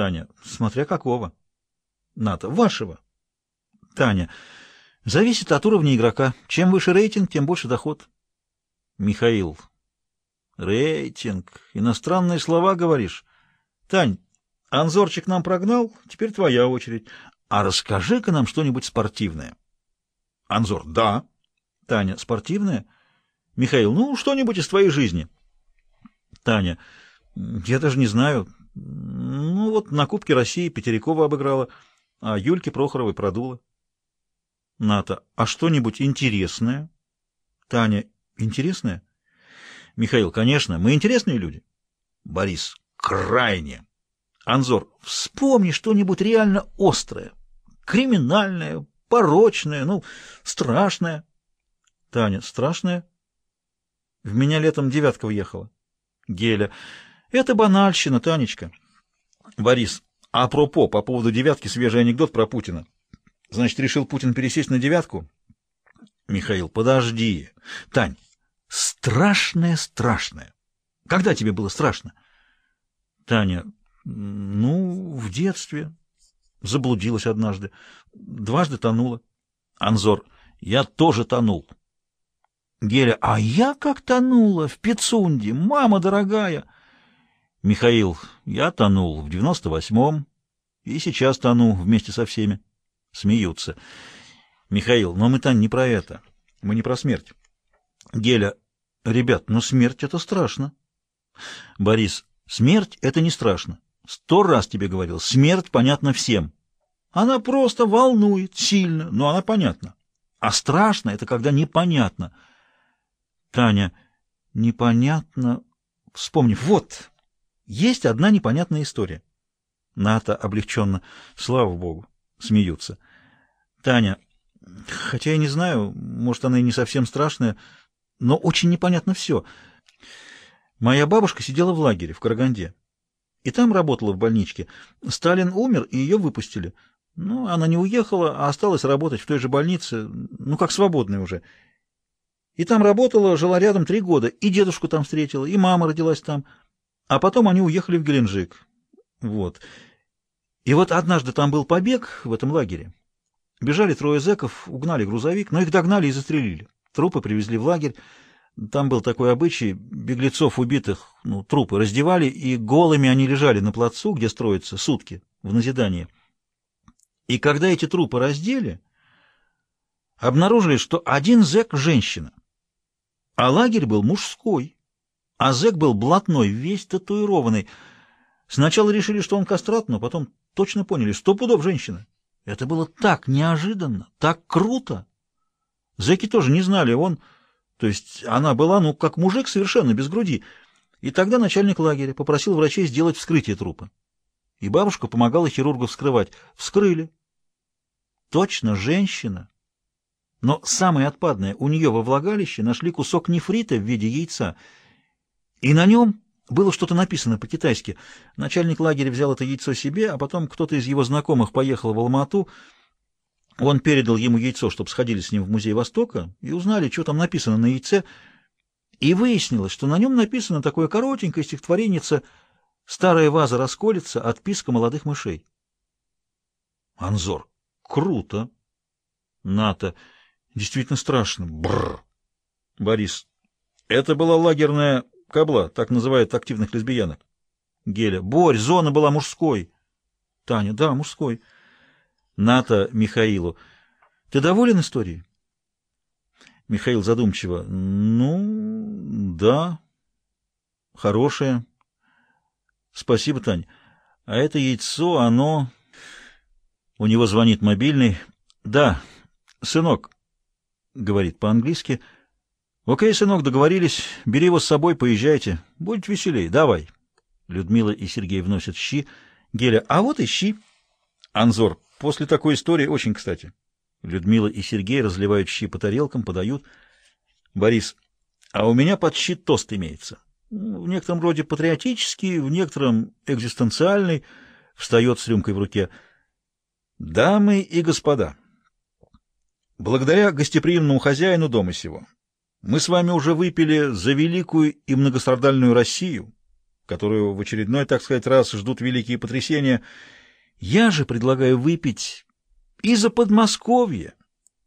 Таня. Смотря какого. Ната. Вашего. Таня. Зависит от уровня игрока. Чем выше рейтинг, тем больше доход. Михаил. Рейтинг. Иностранные слова говоришь. Тань, Анзорчик нам прогнал, теперь твоя очередь. А расскажи-ка нам что-нибудь спортивное. Анзор. Да. Таня. Спортивное? Михаил. Ну, что-нибудь из твоей жизни. Таня. Я даже не знаю. Вот на Кубке России Петерякова обыграла, а Юльке Прохоровой продула. Ната. А что-нибудь интересное? Таня. Интересное? Михаил. Конечно, мы интересные люди. Борис. Крайне. Анзор. Вспомни что-нибудь реально острое, криминальное, порочное, ну, страшное. Таня. Страшное? В меня летом девятка въехала. Геля. Это банальщина, Танечка. Борис. Апропо, по поводу девятки свежий анекдот про Путина. Значит, решил Путин пересесть на девятку? Михаил. Подожди. Тань. Страшное, страшное. Когда тебе было страшно? Таня. Ну, в детстве. Заблудилась однажды. Дважды тонула. Анзор. Я тоже тонул. Геля, а я как тонула в Пицунде, мама дорогая. Михаил, я тонул в девяносто восьмом и сейчас тону вместе со всеми. Смеются. Михаил, но мы-то не про это. Мы не про смерть. Геля, ребят, но смерть — это страшно. Борис, смерть — это не страшно. Сто раз тебе говорил, смерть понятна всем. Она просто волнует сильно, но она понятна. А страшно — это когда непонятно — Таня, непонятно... Вспомнив, вот, есть одна непонятная история. Ната облегченно, слава богу, смеются. Таня, хотя я не знаю, может, она и не совсем страшная, но очень непонятно все. Моя бабушка сидела в лагере в Караганде, и там работала в больничке. Сталин умер, и ее выпустили. Ну, она не уехала, а осталась работать в той же больнице, ну, как свободная уже. И там работала, жила рядом три года, и дедушку там встретила, и мама родилась там. А потом они уехали в Геленджик. Вот. И вот однажды там был побег в этом лагере. Бежали трое зэков, угнали грузовик, но их догнали и застрелили. Трупы привезли в лагерь. Там был такой обычай, беглецов убитых, ну, трупы раздевали, и голыми они лежали на плацу, где строятся, сутки, в назидание. И когда эти трупы раздели, обнаружили, что один зэк — женщина. А лагерь был мужской, а зэк был блатной, весь татуированный. Сначала решили, что он кастрат, но потом точно поняли, сто пудов женщина. Это было так неожиданно, так круто. Зэки тоже не знали, он... То есть она была, ну, как мужик, совершенно без груди. И тогда начальник лагеря попросил врачей сделать вскрытие трупа. И бабушка помогала хирургу вскрывать. Вскрыли. Точно женщина. Но самое отпадное, у нее во влагалище нашли кусок нефрита в виде яйца, и на нем было что-то написано по-китайски. Начальник лагеря взял это яйцо себе, а потом кто-то из его знакомых поехал в Алмату. Он передал ему яйцо, чтобы сходили с ним в музей Востока, и узнали, что там написано на яйце. И выяснилось, что на нем написано такое коротенькое стихотворенице «Старая ваза расколется, отписка молодых мышей». Анзор. Круто. Ната. Действительно страшно. Бррр. Борис. Это была лагерная кабла, так называют активных лесбиянок. Геля. Борь, зона была мужской. Таня. Да, мужской. Ната Михаилу. Ты доволен историей? Михаил задумчиво. Ну, да. Хорошее. Спасибо, Тань. А это яйцо, оно... У него звонит мобильный. Да, сынок, — говорит по-английски. «Окей, сынок, договорились. Бери его с собой, поезжайте. Будет веселее. Давай». Людмила и Сергей вносят щи. Геля, а вот и щи. Анзор, после такой истории очень кстати. Людмила и Сергей разливают щи по тарелкам, подают. Борис, а у меня под щи тост имеется. В некотором роде патриотический, в некотором экзистенциальный. Встает с рюмкой в руке. Дамы и господа, Благодаря гостеприимному хозяину дома сего мы с вами уже выпили за великую и многострадальную Россию, которую в очередной, так сказать, раз ждут великие потрясения. Я же предлагаю выпить и за Подмосковье,